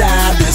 side.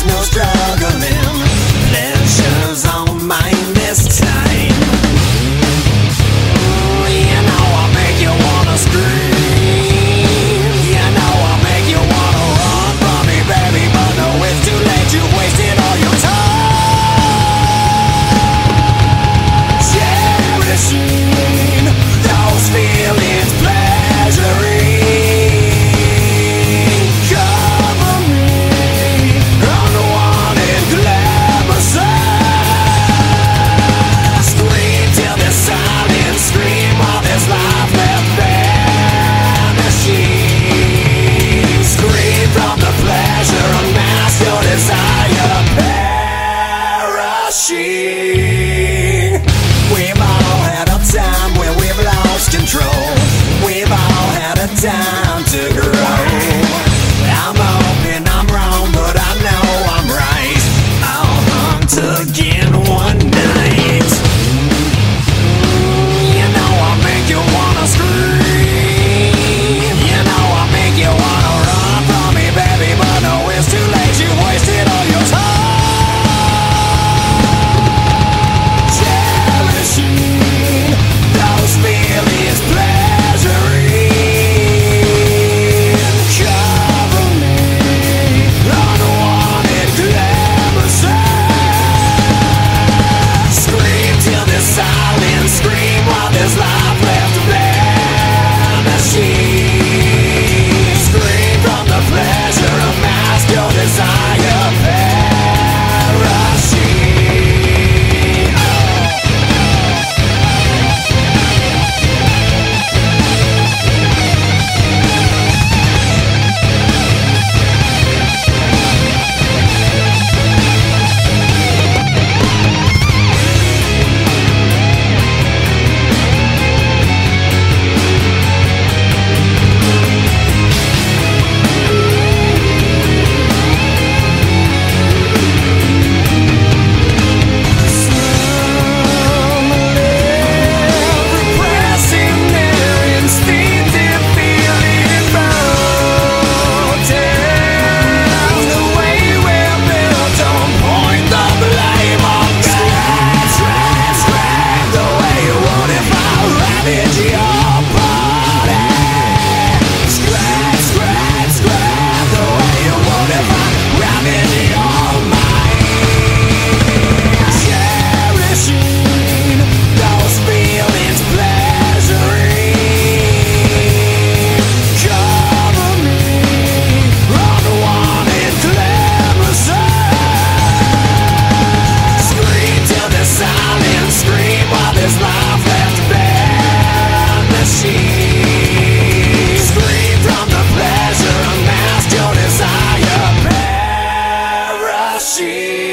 Machine. she